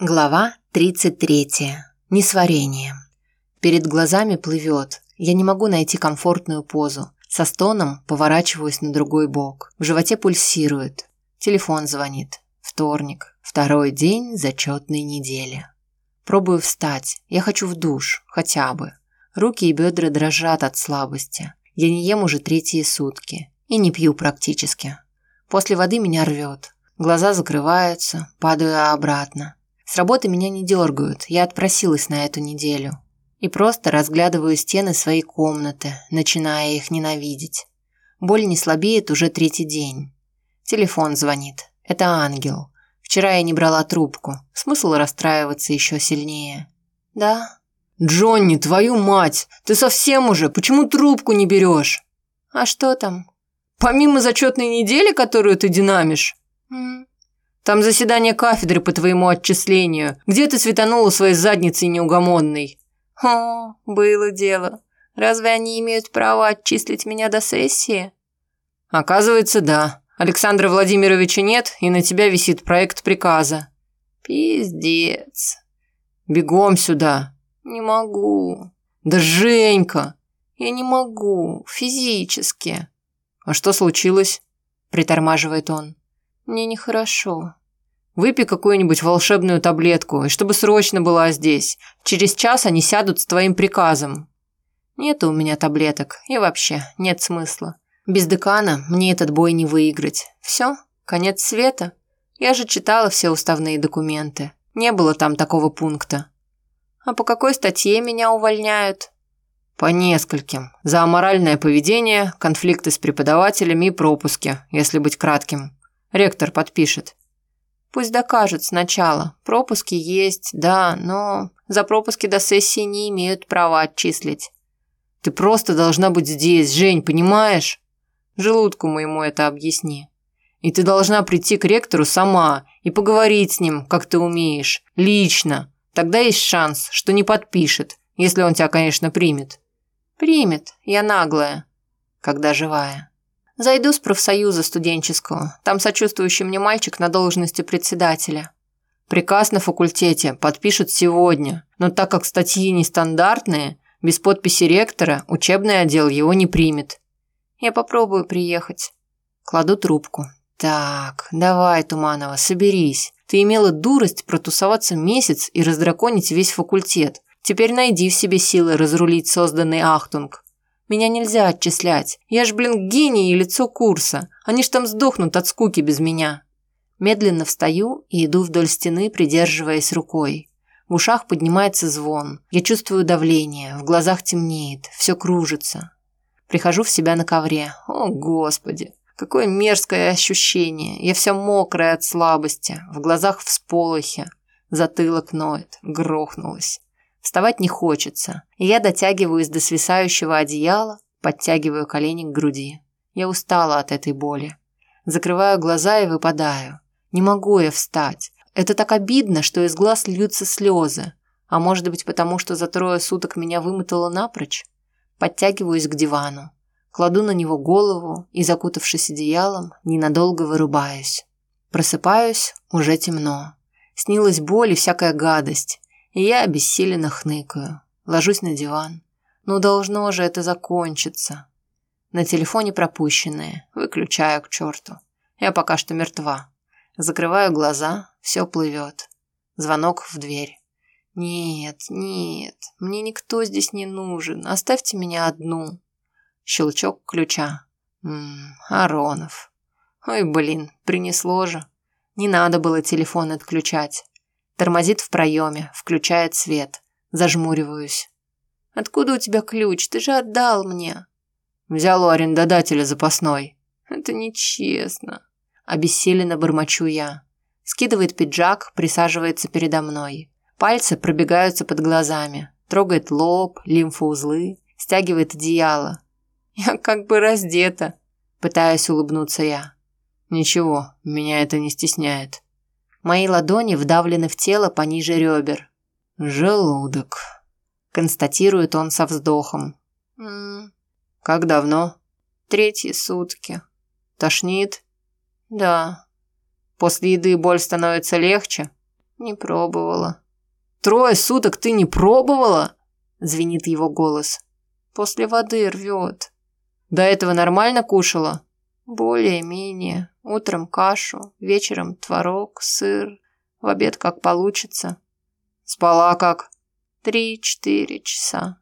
Глава 33. Несварение. Перед глазами плывет. Я не могу найти комфортную позу. Со стоном поворачиваюсь на другой бок. В животе пульсирует. Телефон звонит. Вторник. Второй день зачетной недели. Пробую встать. Я хочу в душ. Хотя бы. Руки и бедра дрожат от слабости. Я не ем уже третьи сутки. И не пью практически. После воды меня рвет. Глаза закрываются. Падаю обратно. С работы меня не дергают, я отпросилась на эту неделю. И просто разглядываю стены своей комнаты, начиная их ненавидеть. Боль не слабеет уже третий день. Телефон звонит. Это ангел. Вчера я не брала трубку. Смысл расстраиваться еще сильнее. Да? Джонни, твою мать! Ты совсем уже? Почему трубку не берешь? А что там? Помимо зачетной недели, которую ты динамишь? М там заседание кафедры по твоему отчислению. Где ты светанула своей задницей неугомонной?» «О, было дело. Разве они имеют право отчислить меня до сессии?» «Оказывается, да. Александра Владимировича нет, и на тебя висит проект приказа». «Пиздец». «Бегом сюда». «Не могу». «Да Женька!» «Я не могу. Физически». «А что случилось?» – притормаживает он. Мне нехорошо. Выпей какую-нибудь волшебную таблетку, и чтобы срочно была здесь. Через час они сядут с твоим приказом. Нет у меня таблеток, и вообще нет смысла. Без декана мне этот бой не выиграть. Все, конец света. Я же читала все уставные документы. Не было там такого пункта. А по какой статье меня увольняют? По нескольким. За аморальное поведение, конфликты с преподавателями и пропуски, если быть кратким. Ректор подпишет. Пусть докажет сначала. Пропуски есть, да, но за пропуски до сессии не имеют права отчислить. Ты просто должна быть здесь, Жень, понимаешь? Желудку моему это объясни. И ты должна прийти к ректору сама и поговорить с ним, как ты умеешь, лично. Тогда есть шанс, что не подпишет, если он тебя, конечно, примет. Примет, я наглая, когда живая. Зайду с профсоюза студенческого. Там сочувствующий мне мальчик на должности председателя. Приказ на факультете подпишут сегодня, но так как статьи нестандартные, без подписи ректора учебный отдел его не примет. Я попробую приехать. Кладу трубку. Так, давай, Туманова, соберись. Ты имела дурость протусоваться месяц и раздраконить весь факультет. Теперь найди в себе силы разрулить созданный Ахтунг. Меня нельзя отчислять. Я ж, блин, гений и лицо курса. Они ж там сдохнут от скуки без меня. Медленно встаю и иду вдоль стены, придерживаясь рукой. В ушах поднимается звон. Я чувствую давление, в глазах темнеет, все кружится. Прихожу в себя на ковре. О, Господи! Какое мерзкое ощущение. Я вся мокрая от слабости, в глазах всполохи. Затылок ноет, грохнулась. Вставать не хочется, и я дотягиваюсь до свисающего одеяла, подтягиваю колени к груди. Я устала от этой боли. Закрываю глаза и выпадаю. Не могу я встать. Это так обидно, что из глаз льются слезы. А может быть, потому что за трое суток меня вымотало напрочь? Подтягиваюсь к дивану. Кладу на него голову и, закутавшись одеялом, ненадолго вырубаюсь. Просыпаюсь, уже темно. Снилась боль и всякая гадость я обессиленно хныкаю. Ложусь на диван. Ну, должно же это закончиться. На телефоне пропущенные. Выключаю к черту. Я пока что мертва. Закрываю глаза, все плывет. Звонок в дверь. Нет, нет, мне никто здесь не нужен. Оставьте меня одну. Щелчок ключа. Ммм, Аронов. Ой, блин, принесло же. Не надо было телефон отключать. Тормозит в проеме, включает свет. Зажмуриваюсь. «Откуда у тебя ключ? Ты же отдал мне». «Взял у арендодателя запасной». «Это нечестно». Обессиленно бормочу я. Скидывает пиджак, присаживается передо мной. Пальцы пробегаются под глазами. Трогает лоб, лимфоузлы, стягивает одеяло. Я как бы раздета. Пытаюсь улыбнуться я. Ничего, меня это не стесняет. Мои ладони вдавлены в тело пониже ребер. «Желудок», – констатирует он со вздохом. «М -м, «Как давно?» «Третьи сутки». «Тошнит?» «Да». «После еды боль становится легче?» Не пробовала. Трое суток ты не пробовала? Звенит его голос. После воды рвет. До этого нормально кушала? Более-менее. Утром кашу, вечером творог, сыр. В обед как получится. Спала как? Три-четыре часа.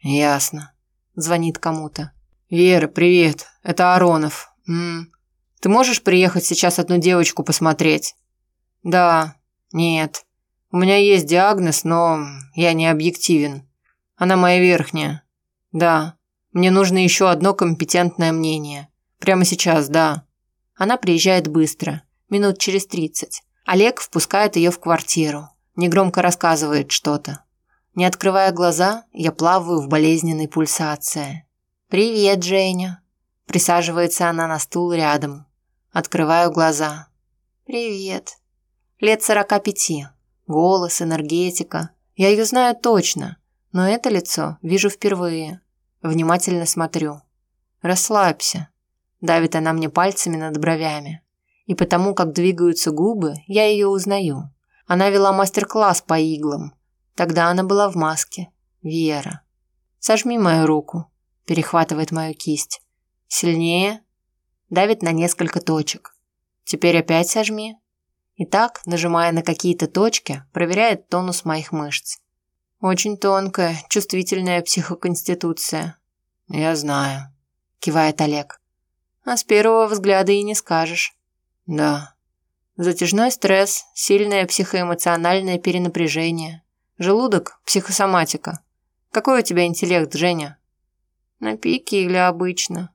Ясно. Звонит кому-то. Вера, привет. Это Аронов. М -м. Ты можешь приехать сейчас одну девочку посмотреть? Да. Нет. У меня есть диагноз, но я не объективен. Она моя верхняя. Да. Мне нужно еще одно компетентное мнение. Прямо сейчас, да. Она приезжает быстро, минут через тридцать. Олег впускает ее в квартиру. Негромко рассказывает что-то. Не открывая глаза, я плаваю в болезненной пульсации. «Привет, Женя!» Присаживается она на стул рядом. Открываю глаза. «Привет!» Лет сорока пяти. Голос, энергетика. Я ее знаю точно, но это лицо вижу впервые. Внимательно смотрю. «Расслабься», Давит она мне пальцами над бровями. И потому, как двигаются губы, я ее узнаю. Она вела мастер-класс по иглам. Тогда она была в маске. Вера. «Сожми мою руку», – перехватывает мою кисть. «Сильнее». Давит на несколько точек. «Теперь опять сожми». И так, нажимая на какие-то точки, проверяет тонус моих мышц. Очень тонкая, чувствительная психоконституция. «Я знаю», – кивает Олег. А с первого взгляда и не скажешь. Да. Затяжной стресс, сильное психоэмоциональное перенапряжение. Желудок – психосоматика. Какой у тебя интеллект, Женя? На пике или обычно?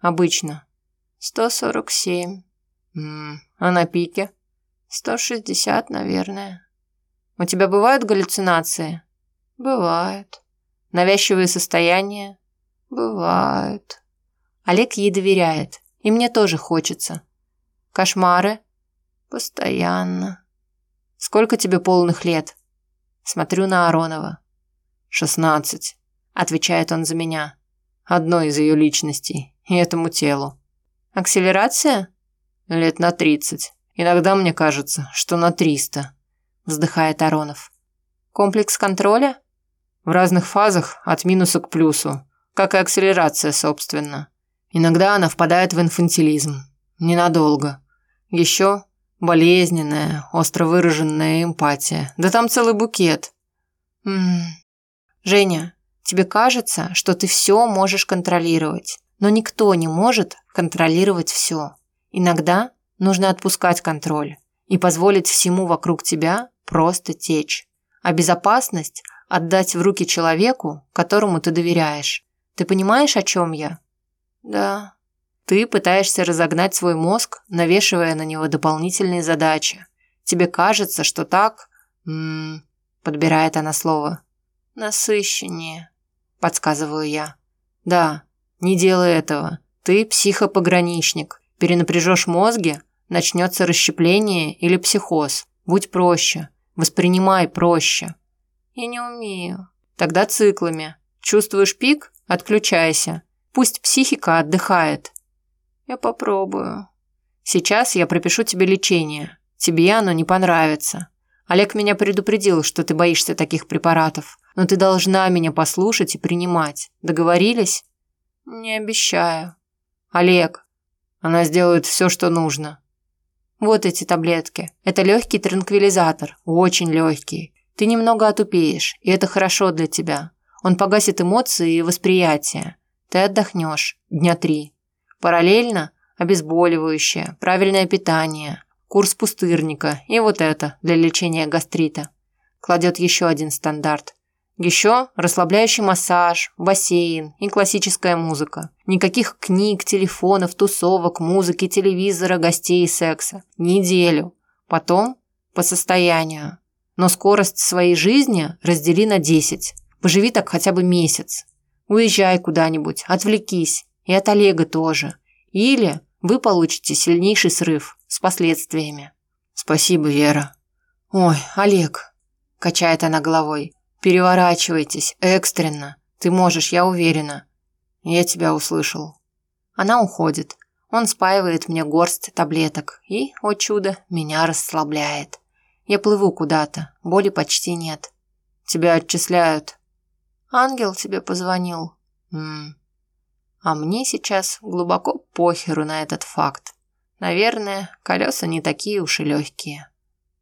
Обычно. 147. М а на пике? 160, наверное. У тебя бывают галлюцинации? Бывают. Навязчивые состояния? Бывают. Олег ей доверяет, и мне тоже хочется. Кошмары? Постоянно. Сколько тебе полных лет? Смотрю на Аронова. Шестнадцать, отвечает он за меня. Одной из ее личностей, и этому телу. Акселерация? Лет на тридцать. Иногда мне кажется, что на триста. Вздыхает Аронов. Комплекс контроля? В разных фазах от минуса к плюсу, как и акселерация, собственно. Иногда она впадает в инфантилизм. Ненадолго. Еще болезненная, остро выраженная эмпатия. Да там целый букет. М Женя, тебе кажется, что ты все можешь контролировать, но никто не может контролировать все. Иногда нужно отпускать контроль и позволить всему вокруг тебя просто течь. А безопасность отдать в руки человеку, которому ты доверяешь. Ты понимаешь, о чем я? Да. Ты пытаешься разогнать свой мозг, навешивая на него дополнительные задачи. Тебе кажется, что так... М -м, подбирает она слово. Насыщеннее, подсказываю я. Да, не делай этого. Ты психопограничник. Перенапряжешь мозги, начнется расщепление или психоз. Будь проще. Воспринимай проще. Я не умею. Тогда циклами. Чувствуешь пик? Отключайся. Пусть психика отдыхает. Я попробую. Сейчас я пропишу тебе лечение. Тебе оно не понравится. Олег меня предупредил, что ты боишься таких препаратов. Но ты должна меня послушать и принимать. Договорились? Не обещаю. Олег, она сделает все, что нужно. Вот эти таблетки. Это легкий транквилизатор. Очень легкий. Ты немного отупеешь, и это хорошо для тебя. Он погасит эмоции и восприятие. Ты отдохнешь дня три. Параллельно обезболивающее, правильное питание, курс пустырника и вот это для лечения гастрита. Кладет еще один стандарт. Еще расслабляющий массаж, бассейн и классическая музыка. Никаких книг, телефонов, тусовок, музыки, телевизора, гостей и секса. Неделю. Потом по состоянию. Но скорость своей жизни раздели на 10. Поживи так хотя бы месяц. Уезжай куда-нибудь, отвлекись. И от Олега тоже. Или вы получите сильнейший срыв с последствиями. Спасибо, Вера. Ой, Олег, качает она головой. Переворачивайтесь, экстренно. Ты можешь, я уверена. Я тебя услышал. Она уходит. Он спаивает мне горсть таблеток и, о чудо, меня расслабляет. Я плыву куда-то, боли почти нет. Тебя отчисляют. Ангел тебе позвонил. М А мне сейчас глубоко похеру на этот факт. Наверное, колеса не такие уж и легкие.